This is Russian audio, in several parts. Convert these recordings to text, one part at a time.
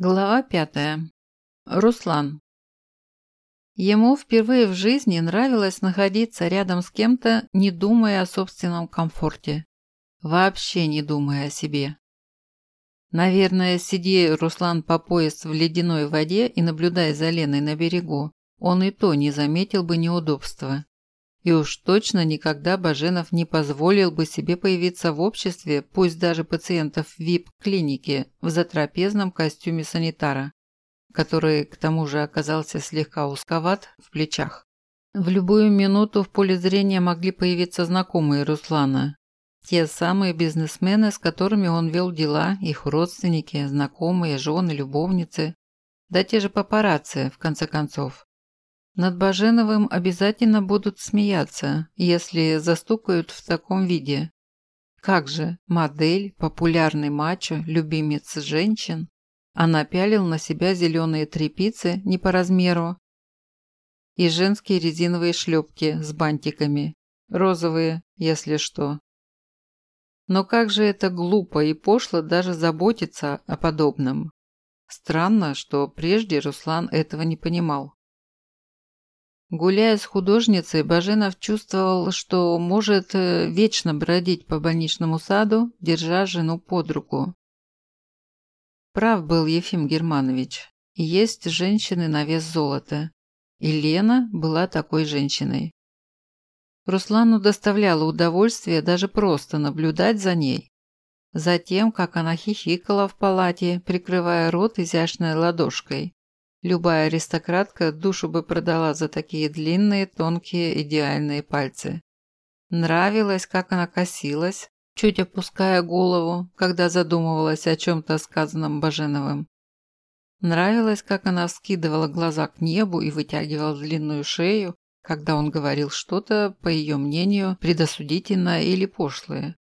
Глава пятая. Руслан. Ему впервые в жизни нравилось находиться рядом с кем-то, не думая о собственном комфорте. Вообще не думая о себе. Наверное, сидя Руслан по пояс в ледяной воде и наблюдая за Леной на берегу, он и то не заметил бы неудобства. И уж точно никогда Баженов не позволил бы себе появиться в обществе, пусть даже пациентов ВИП-клиники, в затрапезном костюме санитара, который к тому же оказался слегка узковат в плечах. В любую минуту в поле зрения могли появиться знакомые Руслана. Те самые бизнесмены, с которыми он вел дела, их родственники, знакомые, жены, любовницы. Да те же папарацци, в конце концов. Над Баженовым обязательно будут смеяться, если застукают в таком виде. Как же, модель, популярный мачо, любимец женщин. А напялил на себя зеленые тряпицы не по размеру и женские резиновые шлепки с бантиками, розовые, если что. Но как же это глупо и пошло даже заботиться о подобном. Странно, что прежде Руслан этого не понимал. Гуляя с художницей, Баженов чувствовал, что может э, вечно бродить по больничному саду, держа жену под руку. Прав был Ефим Германович. Есть женщины на вес золота. И Лена была такой женщиной. Руслану доставляло удовольствие даже просто наблюдать за ней. За тем, как она хихикала в палате, прикрывая рот изящной ладошкой. Любая аристократка душу бы продала за такие длинные, тонкие, идеальные пальцы. Нравилось, как она косилась, чуть опуская голову, когда задумывалась о чем-то сказанном Баженовым. Нравилось, как она вскидывала глаза к небу и вытягивала длинную шею, когда он говорил что-то, по ее мнению, предосудительное или пошлое.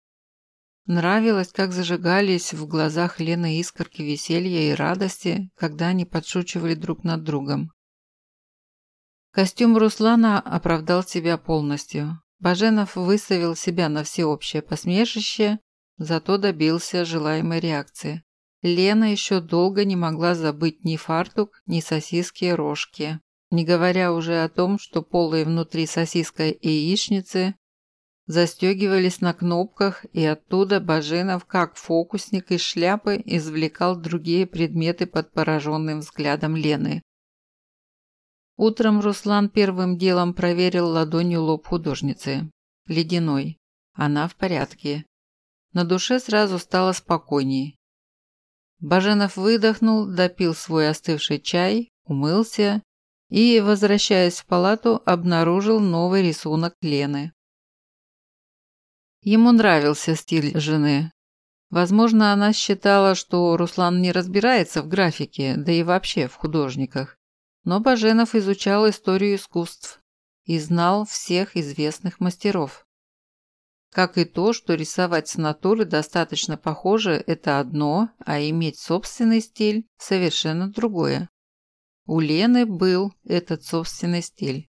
Нравилось, как зажигались в глазах Лены искорки веселья и радости, когда они подшучивали друг над другом. Костюм Руслана оправдал себя полностью. Баженов выставил себя на всеобщее посмешище, зато добился желаемой реакции. Лена еще долго не могла забыть ни фартук, ни сосиски и рожки. Не говоря уже о том, что полые внутри сосиска и яичницы застегивались на кнопках, и оттуда Баженов, как фокусник из шляпы, извлекал другие предметы под пораженным взглядом Лены. Утром Руслан первым делом проверил ладонью лоб художницы. Ледяной. Она в порядке. На душе сразу стало спокойней. Баженов выдохнул, допил свой остывший чай, умылся и, возвращаясь в палату, обнаружил новый рисунок Лены. Ему нравился стиль жены. Возможно, она считала, что Руслан не разбирается в графике, да и вообще в художниках. Но Баженов изучал историю искусств и знал всех известных мастеров. Как и то, что рисовать с натуры достаточно похоже – это одно, а иметь собственный стиль – совершенно другое. У Лены был этот собственный стиль.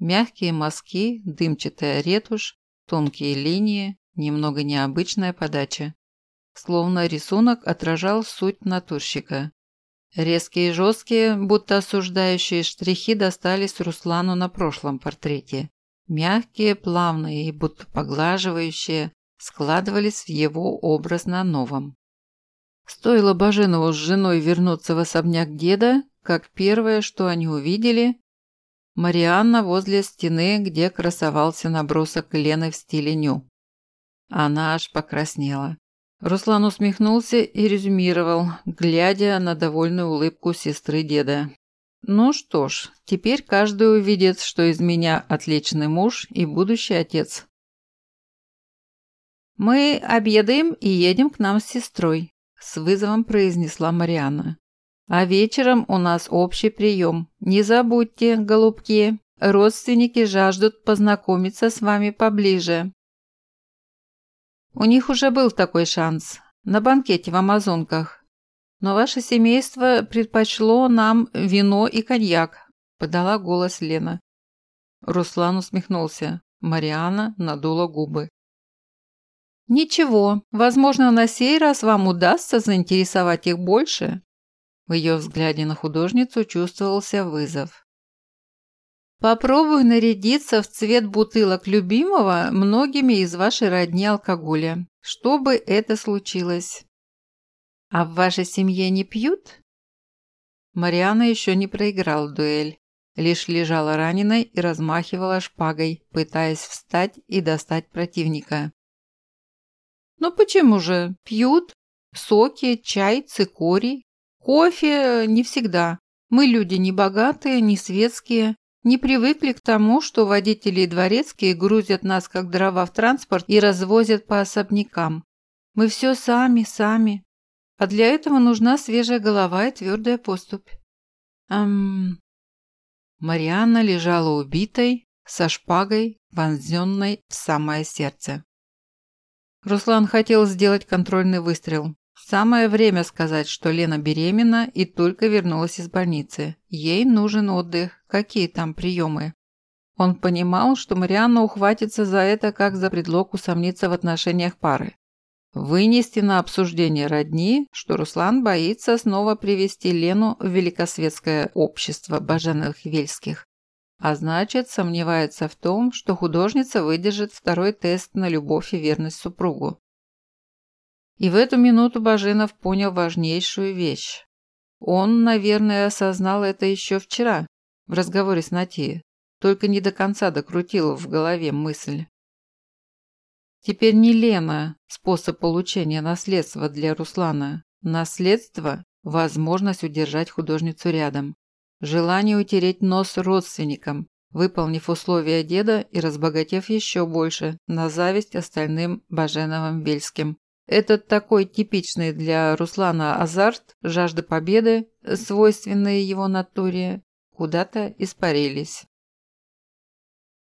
Мягкие мазки, дымчатая ретушь, Тонкие линии, немного необычная подача. Словно рисунок отражал суть натурщика. Резкие и жесткие, будто осуждающие штрихи достались Руслану на прошлом портрете. Мягкие, плавные и будто поглаживающие складывались в его образ на новом. Стоило Баженову с женой вернуться в особняк деда, как первое, что они увидели, Марианна возле стены, где красовался набросок Лены в стиле ню. Она аж покраснела. Руслан усмехнулся и резюмировал, глядя на довольную улыбку сестры деда. «Ну что ж, теперь каждый увидит, что из меня отличный муж и будущий отец». «Мы обедаем и едем к нам с сестрой», – с вызовом произнесла Марианна. А вечером у нас общий прием. Не забудьте, голубки, родственники жаждут познакомиться с вами поближе. У них уже был такой шанс. На банкете в Амазонках. Но ваше семейство предпочло нам вино и коньяк, подала голос Лена. Руслан усмехнулся. Мариана надула губы. «Ничего, возможно, на сей раз вам удастся заинтересовать их больше. В ее взгляде на художницу чувствовался вызов. Попробуй нарядиться в цвет бутылок любимого многими из вашей родни алкоголя, чтобы это случилось. А в вашей семье не пьют? Мариана еще не проиграл дуэль, лишь лежала раненой и размахивала шпагой, пытаясь встать и достать противника. «Ну почему же? Пьют. Соки, чай, цикорий. Кофе не всегда. Мы люди не богатые, не светские, не привыкли к тому, что водители и дворецкие грузят нас как дрова в транспорт и развозят по особнякам. Мы все сами, сами. А для этого нужна свежая голова и твердая поступь. Эм... Марианна лежала убитой, со шпагой, вонзенной в самое сердце. Руслан хотел сделать контрольный выстрел. Самое время сказать, что Лена беременна и только вернулась из больницы. Ей нужен отдых. Какие там приемы? Он понимал, что Марианна ухватится за это как за предлог усомниться в отношениях пары. Вынести на обсуждение родни, что Руслан боится снова привести Лену в великосветское общество Баженовых Вельских. А значит, сомневается в том, что художница выдержит второй тест на любовь и верность супругу. И в эту минуту Баженов понял важнейшую вещь. Он, наверное, осознал это еще вчера, в разговоре с Натией, только не до конца докрутил в голове мысль. Теперь не Лена – способ получения наследства для Руслана. Наследство – возможность удержать художницу рядом. Желание утереть нос родственникам, выполнив условия деда и разбогатев еще больше, на зависть остальным Баженовым Вельским. Этот такой типичный для Руслана азарт, жажда победы, свойственные его натуре, куда-то испарились.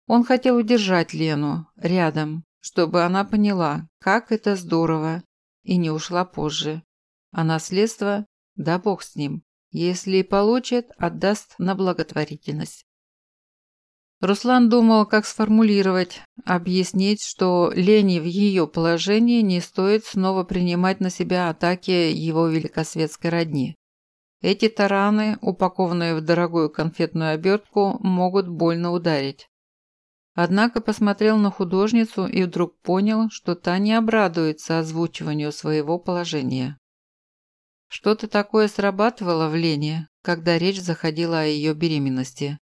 Он хотел удержать Лену рядом, чтобы она поняла, как это здорово, и не ушла позже. А наследство, да бог с ним, если и получит, отдаст на благотворительность. Руслан думал, как сформулировать, объяснить, что Лене в ее положении не стоит снова принимать на себя атаки его великосветской родни. Эти тараны, упакованные в дорогую конфетную обертку, могут больно ударить. Однако посмотрел на художницу и вдруг понял, что та не обрадуется озвучиванию своего положения. Что-то такое срабатывало в Лене, когда речь заходила о ее беременности.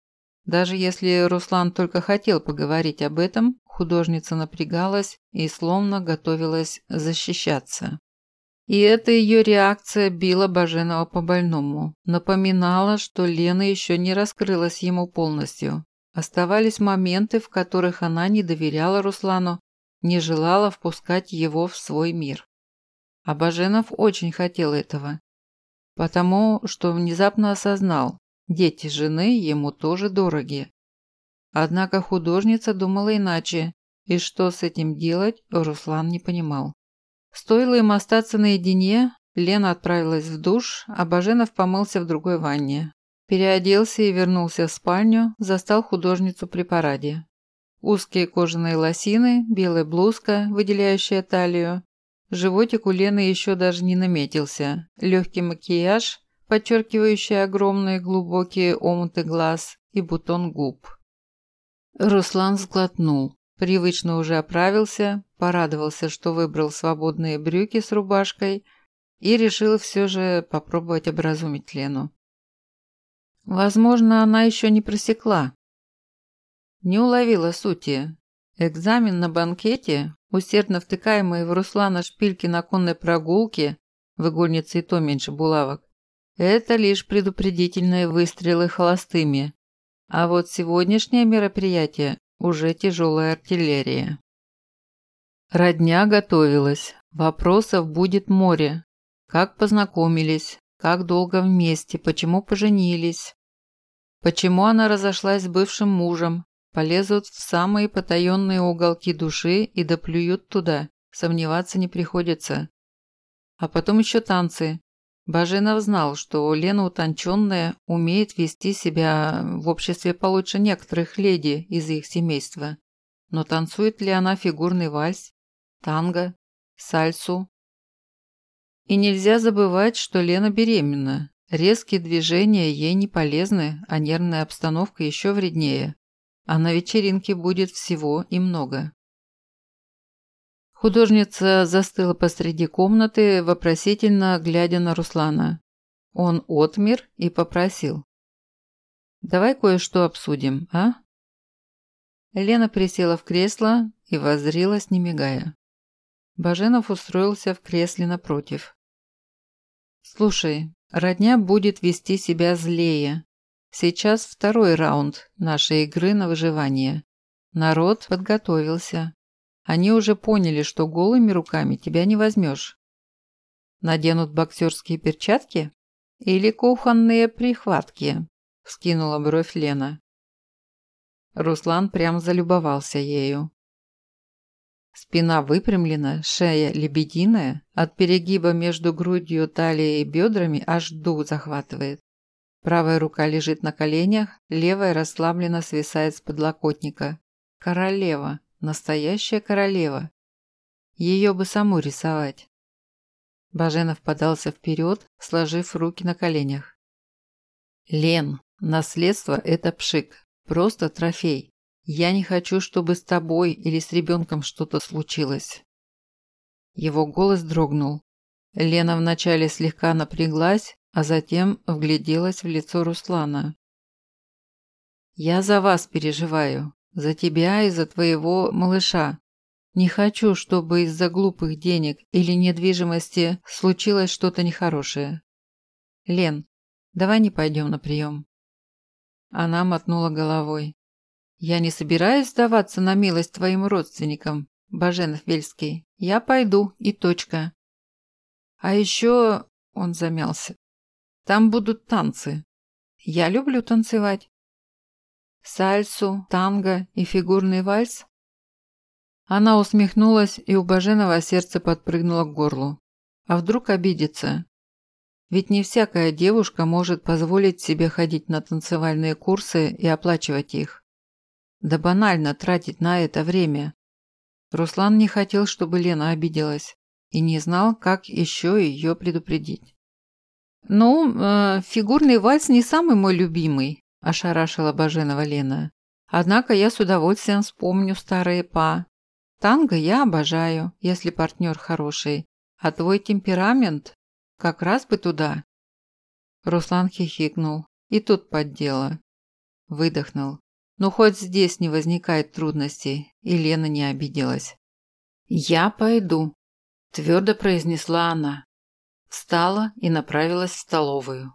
Даже если Руслан только хотел поговорить об этом, художница напрягалась и словно готовилась защищаться. И эта ее реакция била Баженова по больному, напоминала, что Лена еще не раскрылась ему полностью, Оставались моменты, в которых она не доверяла Руслану, не желала впускать его в свой мир. А Баженов очень хотел этого, потому что внезапно осознал, дети жены ему тоже дороги. Однако художница думала иначе, и что с этим делать, Руслан не понимал. Стоило им остаться наедине, Лена отправилась в душ, а Баженов помылся в другой ванне, Переоделся и вернулся в спальню, застал художницу при параде. Узкие кожаные лосины, белая блузка, выделяющая талию. Животик у Лены еще даже не наметился. Легкий макияж, подчеркивающий огромные глубокие омуты глаз и бутон губ. Руслан сглотнул. Привычно уже оправился, порадовался, что выбрал свободные брюки с рубашкой и решил все же попробовать образумить Лену. Возможно, она еще не просекла. Не уловила сути. Экзамен на банкете, усердно втыкаемые в Руслана шпильки на конной прогулке, в и то меньше булавок, это лишь предупредительные выстрелы холостыми. А вот сегодняшнее мероприятие уже тяжелая артиллерия. Родня готовилась. Вопросов будет море. Как познакомились, как долго вместе, почему поженились. Почему она разошлась с бывшим мужем, полезут в самые потаенные уголки души и доплюют туда, сомневаться не приходится. А потом еще танцы. Баженов знал, что Лена утонченная, умеет вести себя в обществе получше некоторых леди из их семейства. Но танцует ли она фигурный вальс, танго, сальсу? И нельзя забывать, что Лена беременна. Резкие движения ей не полезны, а нервная обстановка еще вреднее. А на вечеринке будет всего и много. Художница застыла посреди комнаты, вопросительно глядя на Руслана. Он отмер и попросил. «Давай кое-что обсудим, а?» Лена присела в кресло и воззрилась, не мигая. Баженов устроился в кресле напротив. «Слушай, родня будет вести себя злее. Сейчас второй раунд нашей игры на выживание. Народ подготовился. Они уже поняли, что голыми руками тебя не возьмешь. Наденут боксерские перчатки? Или кухонные прихватки?» – вскинула бровь Лена. Руслан прям залюбовался ею. Спина выпрямлена, шея лебединая, от перегиба между грудью, талией и бедрами аж дух захватывает. Правая рука лежит на коленях, левая расслабленно свисает с подлокотника. Королева, настоящая королева. Ее бы саму рисовать. Баженов подался вперед, сложив руки на коленях. «Лен, наследство – это пшик, просто трофей. Я не хочу, чтобы с тобой или с ребенком что-то случилось». Его голос дрогнул. Лена вначале слегка напряглась, а затем вгляделась в лицо Руслана. «Я за вас переживаю, за тебя и за твоего малыша. Не хочу, чтобы из-за глупых денег или недвижимости случилось что-то нехорошее. Лен, давай не пойдем на прием». Она мотнула головой. «Я не собираюсь сдаваться на милость твоим родственникам, Баженов Вельский. Я пойду, и точка. А еще...» – он замялся. «Там будут танцы. Я люблю танцевать. Сальсу, танго и фигурный вальс?» Она усмехнулась, и у Баженова сердце подпрыгнуло к горлу. А вдруг обидится? Ведь не всякая девушка может позволить себе ходить на танцевальные курсы и оплачивать их. Да банально тратить на это время. Руслан не хотел, чтобы Лена обиделась, и не знал, как еще ее предупредить. «Ну, э, фигурный вальс не самый мой любимый», – ошарашила Баженова Лена. «Однако я с удовольствием вспомню старые па. Танго я обожаю, если партнер хороший, а твой темперамент как раз бы туда». Руслан хихикнул. И тут поддело. Выдохнул. Ну, хоть здесь не возникает трудностей, и Лена не обиделась. «Я пойду», – твердо произнесла она. Встала и направилась в столовую.